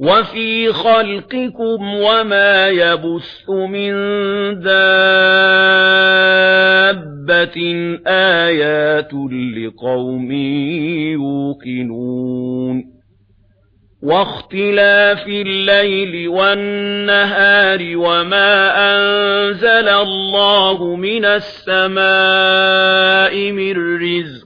وَفِي خَلْقِكُمْ وَمَا يَبُثُّ مِن دَابَّةٍ آيَاتٌ لِقَوْمٍ يُوقِنُونَ وَاخْتِلَافِ اللَّيْلِ وَالنَّهَارِ وَمَا أَنزَلَ اللَّهُ مِنَ السَّمَاءِ مِن رِّزْقٍ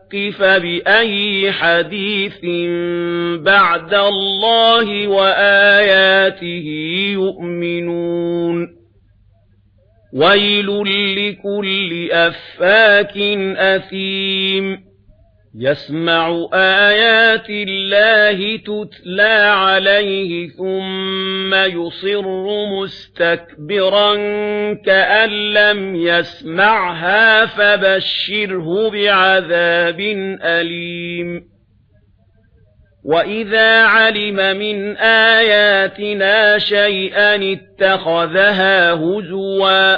الحق فبأي حديث بعد الله وآياته يؤمنون ويل لكل أفاك أثيم يَسْمَعُ آيَاتِ اللَّهِ تُتْلَى عَلَيْهِ ثُمَّ يُصِرُّ مُسْتَكْبِرًا كَأَن لَّمْ يَسْمَعْهَا فَبَشِّرْهُ بِعَذَابٍ أَلِيمٍ وَإِذَا عَلِمَ مِنْ آيَاتِنَا شَيْئًا اتَّخَذَهَا هُزُوًا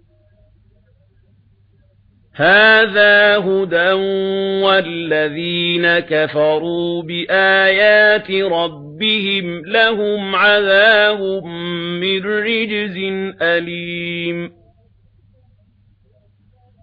هَذَا هُدًى وَالَّذِينَ كَفَرُوا بِآيَاتِ رَبِّهِمْ لَهُمْ عَذَابٌ مِّن رِّجْزٍ أَلِيمٌ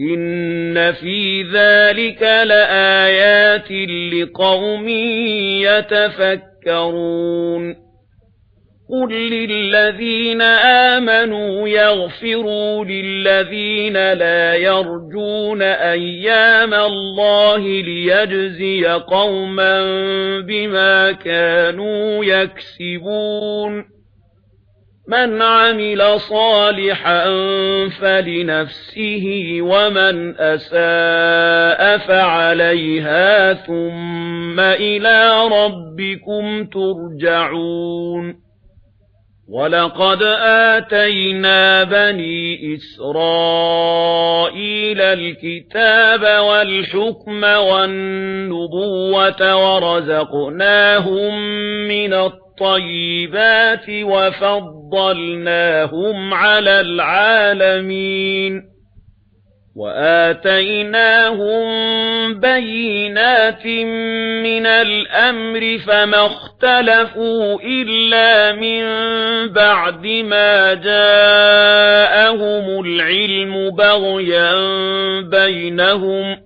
إِنَّ فِي ذَلِكَ لَآيَاتٍ لِقَوْمٍ يَتَفَكَّرُونَ قُل لِّلَّذِينَ آمَنُوا يَغْفِرُوا لِلَّذِينَ لَا يَرْجُونَ أَيَّامَ اللَّهِ لِيَجْزِيَ قَوْمًا بِمَا كَانُوا يَكْسِبُونَ من عمل صالحا فلنفسه ومن أساء فعليها ثم إلى ربكم ترجعون. وَلَقَدْ آتَيْنَا بَنِي إِسْرَائِيلَ الْكِتَابَ وَالْحُكْمَ وَالنُّبُوَّةَ وَرَزَقْنَاهُمْ مِنَ الطَّيِّبَاتِ الطيبات وفضلناهم على العالمين وآتيناهم بينات من الأمر فما اختلفوا إلا من بعد ما جاءهم العلم بغيا بينهم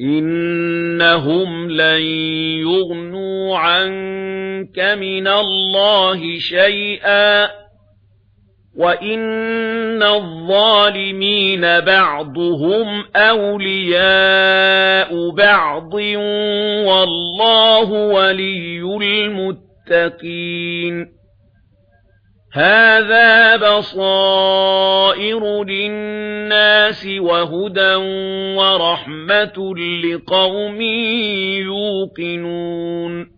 إِنَّهُمْ لَن يُغْنُوا عَنكَ مِنَ اللَّهِ شَيْئًا وَإِنَّ الظَّالِمِينَ بَعْضُهُمْ أَوْلِيَاءُ بَعْضٍ وَاللَّهُ وَلِيُّ الْمُتَّقِينَ هَذَا بَصَائِرُ لِلنَّاسِ وَهُدًى وَرَحْمَةٌ لِقَوْمٍ يُوقِنُونَ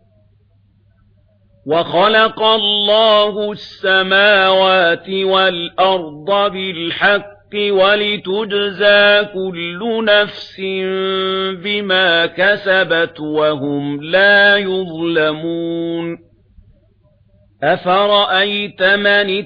وَخَلَقَ اللَّهُ السَّمَاوَاتِ وَالْأَرْضَ بِالْحَقِّ وَلِتُجْزَى كُلُّ نَفْسٍ بِمَا كَسَبَتْ وَهُمْ لَا يُظْلَمُونَ أَفَرَأَيْتَ مَنِ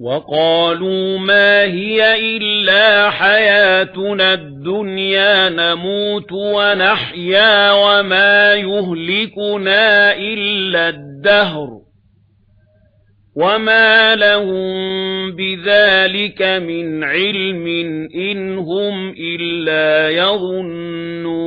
وَقَالُوا مَا هِيَ إِلَّا حَيَاتُنَا الدُّنْيَا نَمُوتُ وَنَحْيَا وَمَا يُهْلِكُنَا إِلَّا الدَّهْرُ وَمَا لَهُم بِذَلِكَ مِنْ عِلْمٍ إِنْ هُمْ إِلَّا يَظُنُّونَ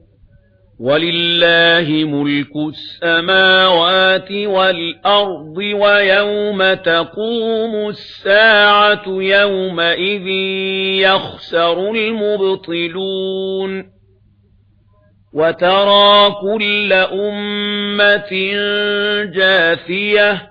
وَلِلَّهِ مُلْكُ السَّمَاوَاتِ وَالْأَرْضِ وَيَوْمَ تَقُومُ السَّاعَةُ يَوْمَئِذٍ يَخْسَرُ الْمُبْطِلُونَ وَتَرَى كُلَّ أُمَّةٍ جَاثِيَةً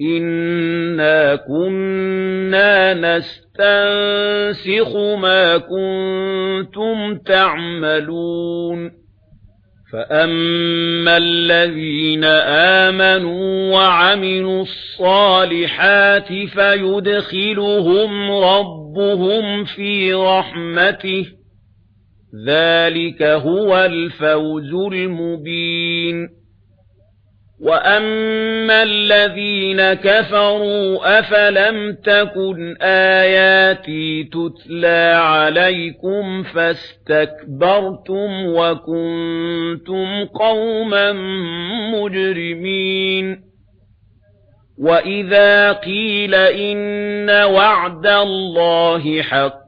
إِنَّا كُنَّا نَسْتَنسِخُ مَا كُنتُمْ تَعْمَلُونَ فَأَمَّا الَّذِينَ آمَنُوا وَعَمِلُوا الصَّالِحَاتِ فَيُدْخِلُهُمْ رَبُّهُمْ فِي رَحْمَتِهِ ذَلِكَ هُوَ الْفَوْزُ الْمُبِينُ وَأَمَّا الَّذِينَ كَفَرُوا أَفَلَمْ تَكُنْ آيَاتِي تُتْلَى عَلَيْكُمْ فَاسْتَكْبَرْتُمْ وَكُنْتُمْ قَوْمًا مُجْرِمِينَ وَإِذَا قِيلَ إِنَّ وَعْدَ اللَّهِ حَقٌّ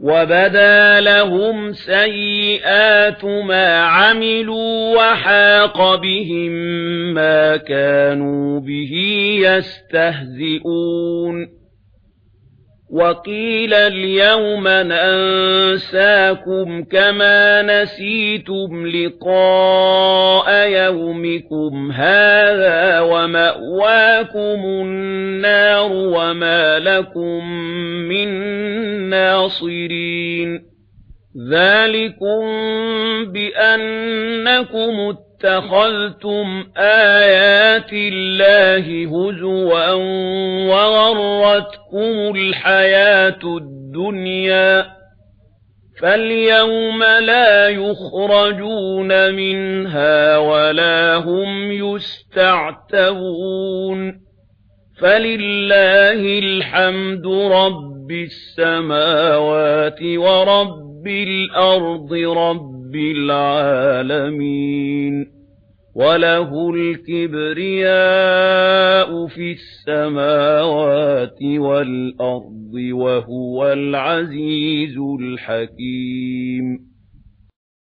وَبَدَا لَهُمْ سَيِّئَاتُ مَا عَمِلُوا وَحَاقَ بِهِمْ مَا كَانُوا بِهِ يَسْتَهْزِئُونَ وَقِيلَ الْيَوْمَ نَنسَاكُمْ كَمَا نَسِيتُمْ لِقَاءَ يَوْمِكُمْ هَذَا وَمَأْوَاكُمُ النَّارُ وَمَا لَكُمْ مِنْ نَاصِرِينَ ذَلِكُمْ بِأَنَّكُمْ اتخذتم آيات الله هزوا وغرتكم تَمَسَّتْكُمُ الْحَيَاةُ الدُّنْيَا فَالْيَوْمَ لَا يُخْرَجُونَ مِنْهَا وَلَا هُمْ يُسْتَعْتَبُونَ فَلِلَّهِ الْحَمْدُ رَبِّ السَّمَاوَاتِ وَرَبِّ الْأَرْضِ رَبِّ الْعَالَمِينَ وَلَهُ الْكِبْرِيَاءُ فِي السَّمَاوَاتِ وَالْأَرْضِ وَهُوَ الْعَزِيزُ الْحَكِيمُ